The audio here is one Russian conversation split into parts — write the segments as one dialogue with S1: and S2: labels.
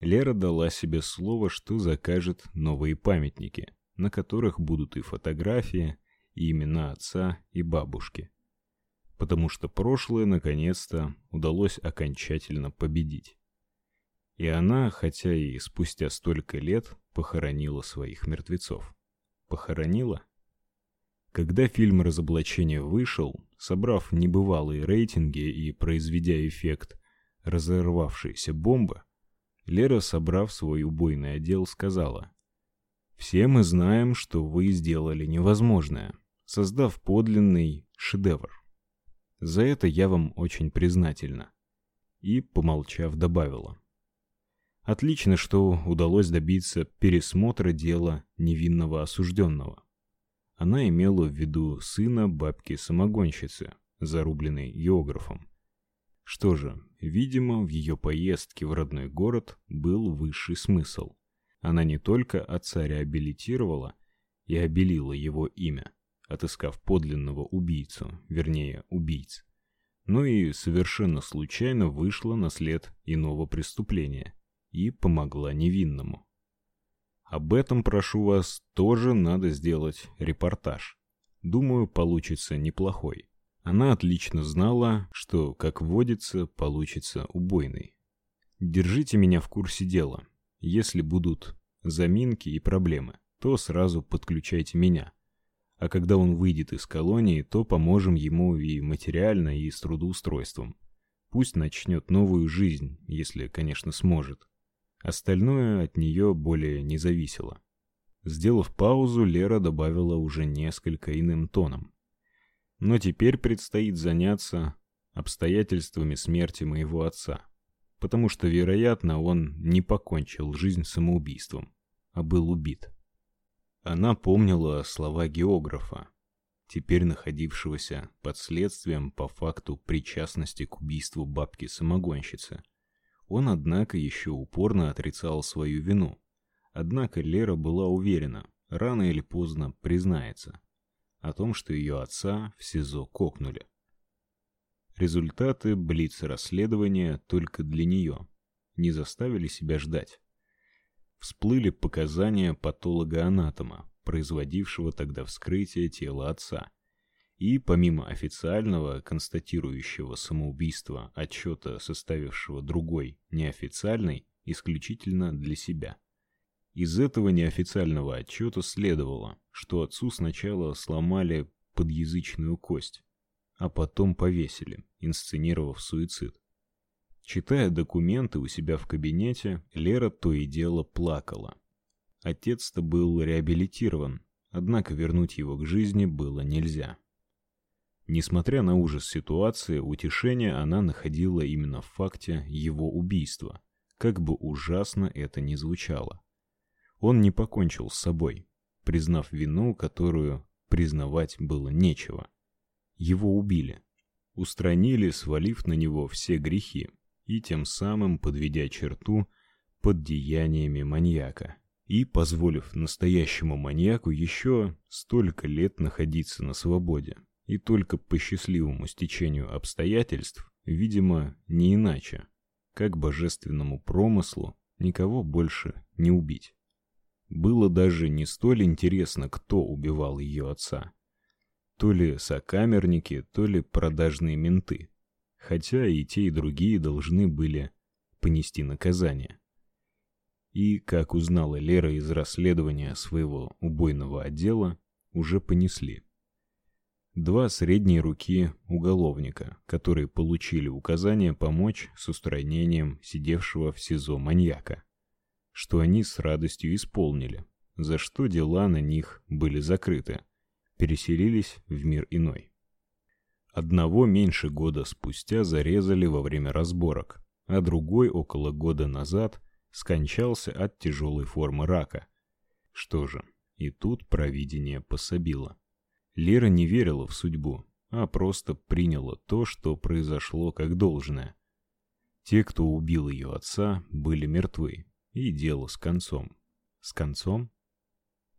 S1: Лера дала себе слово, что закажет новые памятники, на которых будут и фотографии, и имена отца и бабушки. Потому что прошлое наконец-то удалось окончательно победить. И она, хотя и спустя столько лет, похоронила своих мертвецов. Похоронила? Когда фильм «Разоблачение» вышел, собрав небывалые рейтинги и произведя эффект разорвавшейся бомбы, Лера, собрав свой убойный отдел, сказала: "Все мы знаем, что вы сделали невозможное, создав подлинный шедевр. За это я вам очень признательна". И, помолчав, добавила: Отлично, что удалось добиться пересмотра дела невинного осужденного. Она имела в виду сына бабки-самогонщицы, зарубленной географом. Что же, видимо, в ее поездке в родной город был высший смысл. Она не только отца реабилитировала и обелила его имя, отыскав подлинного убийцу, вернее, убийц, но и совершенно случайно вышла на след иного преступления и помогла невинному. Об этом, прошу вас, тоже надо сделать репортаж. Думаю, получится неплохой. Она отлично знала, что, как водится, получится убойный. Держите меня в курсе дела. Если будут заминки и проблемы, то сразу подключайте меня. А когда он выйдет из колонии, то поможем ему и материально, и с трудоустройством. Пусть начнет новую жизнь, если, конечно, сможет. Остальное от нее более не зависело. Сделав паузу, Лера добавила уже несколько иным тоном. Но теперь предстоит заняться обстоятельствами смерти моего отца, потому что, вероятно, он не покончил жизнь самоубийством, а был убит. Она помнила слова географа, теперь находившегося под следствием по факту причастности к убийству бабки-самогонщицы. Он, однако, еще упорно отрицал свою вину. Однако Лера была уверена, рано или поздно признается о том, что ее отца в СИЗО кокнули. Результаты блиц-расследования только для нее не заставили себя ждать. Всплыли показания патолога-анатома, производившего тогда вскрытие тела отца, и помимо официального констатирующего самоубийство отчета, составившего другой, неофициальный, исключительно для себя. Из этого неофициального отчета следовало, что отцу сначала сломали подъязычную кость, а потом повесили, инсценировав суицид. Читая документы у себя в кабинете, Лера то и дело плакала. Отец-то был реабилитирован, однако вернуть его к жизни было нельзя. Несмотря на ужас ситуации, утешение она находила именно в факте его убийства, как бы ужасно это ни звучало. Он не покончил с собой, признав вину, которую признавать было нечего. Его убили, устранили, свалив на него все грехи и тем самым подведя черту под деяниями маньяка и позволив настоящему маньяку еще столько лет находиться на свободе и только по счастливому стечению обстоятельств, видимо, не иначе, как божественному промыслу никого больше не убить. Было даже не столь интересно, кто убивал ее отца. То ли сокамерники, то ли продажные менты. Хотя и те, и другие должны были понести наказание. И, как узнала Лера из расследования своего убойного отдела, уже понесли два средние руки уголовника, которые получили указание помочь с устранением сидевшего в СИЗО маньяка, что они с радостью исполнили, за что дела на них были закрыты, переселились в мир иной. Одного меньше года спустя зарезали во время разборок, а другой около года назад скончался от тяжелой формы рака. Что же, и тут провидение пособило. Лера не верила в судьбу, а просто приняла то, что произошло как должное. Те, кто убил ее отца, были мертвы, и дело с концом. С концом?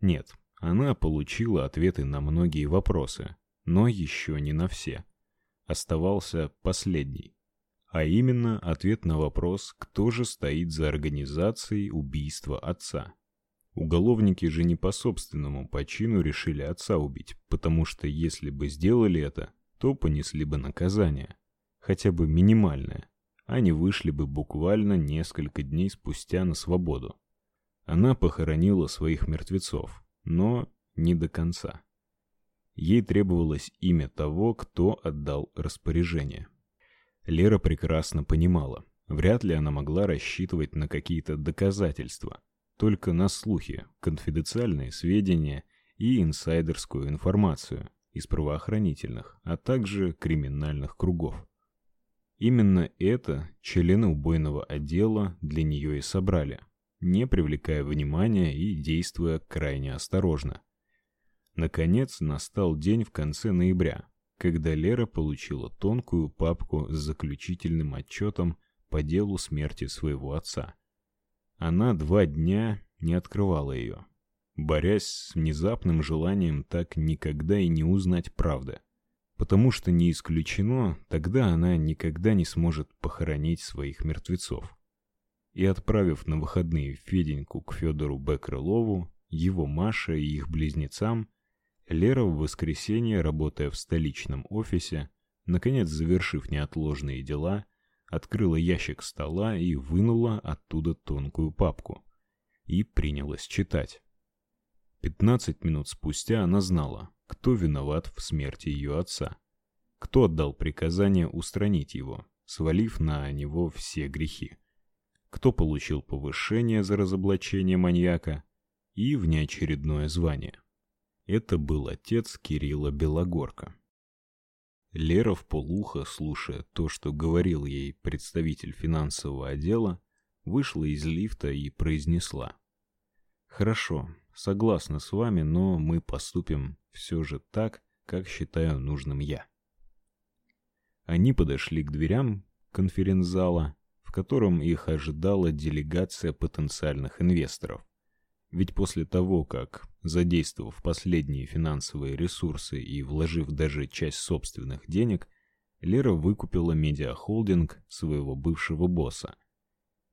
S1: Нет, она получила ответы на многие вопросы, но еще не на все. Оставался последний. а именно ответ на вопрос, кто же стоит за организацией убийства отца. Уголовники же не по собственному почину решили отца убить, потому что если бы сделали это, то понесли бы наказание, хотя бы минимальное. Они вышли бы буквально несколько дней спустя на свободу. Она похоронила своих мертвецов, но не до конца. Ей требовалось имя того, кто отдал распоряжение. Лера прекрасно понимала, вряд ли она могла рассчитывать на какие-то доказательства, только на слухи, конфиденциальные сведения и инсайдерскую информацию из правоохранительных, а также криминальных кругов. Именно это члены убойного отдела для нее и собрали, не привлекая внимания и действуя крайне осторожно. Наконец настал день в конце ноября, когда Лера получила тонкую папку с заключительным отчетом по делу смерти своего отца. Она два дня не открывала ее, борясь с внезапным желанием так никогда и не узнать правды. Потому что не исключено, тогда она никогда не сможет похоронить своих мертвецов. И отправив на выходные Феденьку к Федору Бекрылову, его Маше и их близнецам, Лера в воскресенье, работая в столичном офисе, наконец завершив неотложные дела, открыла ящик стола и вынула оттуда тонкую папку и принялась читать. Пятнадцать минут спустя она знала, кто виноват в смерти ее отца, кто отдал приказание устранить его, свалив на него все грехи, кто получил повышение за разоблачение маньяка и внеочередное звание. Это был отец Кирилла Белогорка. Лера в полухо, слушая то, что говорил ей представитель финансового отдела, вышла из лифта и произнесла: "Хорошо, согласна с вами, но мы поступим все же так, как считаю нужным я". Они подошли к дверям конференц-зала, в котором их ожидала делегация потенциальных инвесторов. Ведь после того, как, задействовав последние финансовые ресурсы и вложив даже часть собственных денег, Лера выкупила медиахолдинг своего бывшего босса,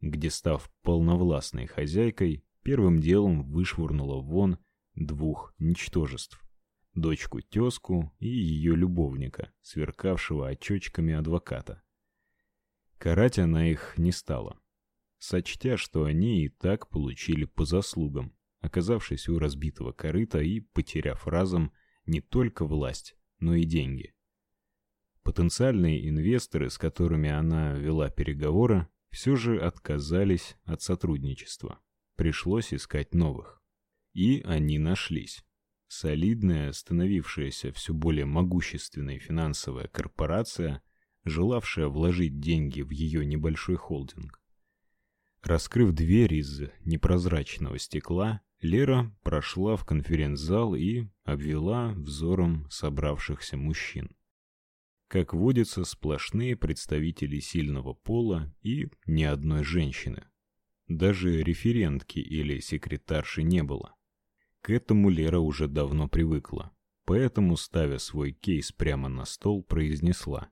S1: где, став полновластной хозяйкой, первым делом вышвырнула вон двух ничтожеств: дочку-тёзку и ее любовника, сверкавшего очочками адвоката. Карать она их не стала сочтя, что они и так получили по заслугам, оказавшись у разбитого корыта и потеряв разом не только власть, но и деньги. Потенциальные инвесторы, с которыми она вела переговоры, все же отказались от сотрудничества. Пришлось искать новых. И они нашлись. Солидная, становившаяся все более могущественной финансовая корпорация, желавшая вложить деньги в ее небольшой холдинг. Раскрыв дверь из непрозрачного стекла, Лера прошла в конференц-зал и обвела взором собравшихся мужчин. Как водится, сплошные представители сильного пола и ни одной женщины. Даже референтки или секретарши не было. К этому Лера уже давно привыкла, поэтому, ставя свой кейс прямо на стол, произнесла: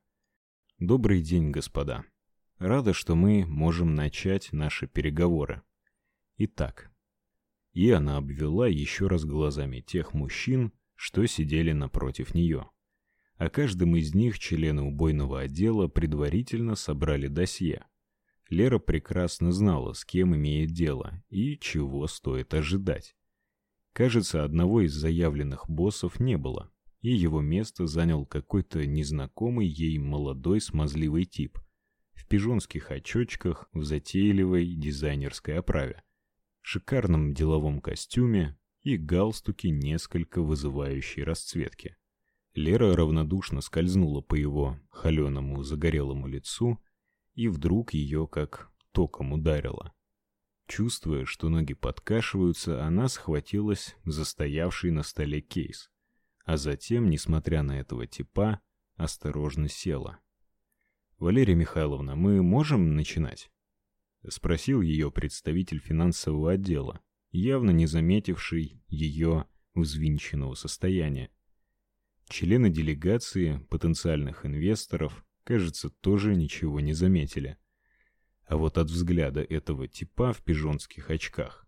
S1: "Добрый день, господа. Рада, что мы можем начать наши переговоры. Итак, и она обвела еще раз глазами тех мужчин, что сидели напротив нее. О каждом из них члены убойного отдела предварительно собрали досье. Лера прекрасно знала, с кем имеет дело и чего стоит ожидать. Кажется, одного из заявленных боссов не было, и его место занял какой-то незнакомый ей молодой смазливый тип, в пижонских очочках в затейливой дизайнерской оправе, шикарном деловом костюме и галстуке несколько вызывающей расцветки. Лера равнодушно скользнула по его холеному загорелому лицу, и вдруг ее как током ударило. Чувствуя, что ноги подкашиваются, она схватилась за стоявший на столе кейс, а затем, несмотря на этого типа, осторожно села. Валерия Михайловна, мы можем начинать? спросил ее представитель финансового отдела, явно не заметивший ее взвинченного состояния. Члены делегации, потенциальных инвесторов, кажется, тоже ничего не заметили. А вот от взгляда этого типа в пижонских очках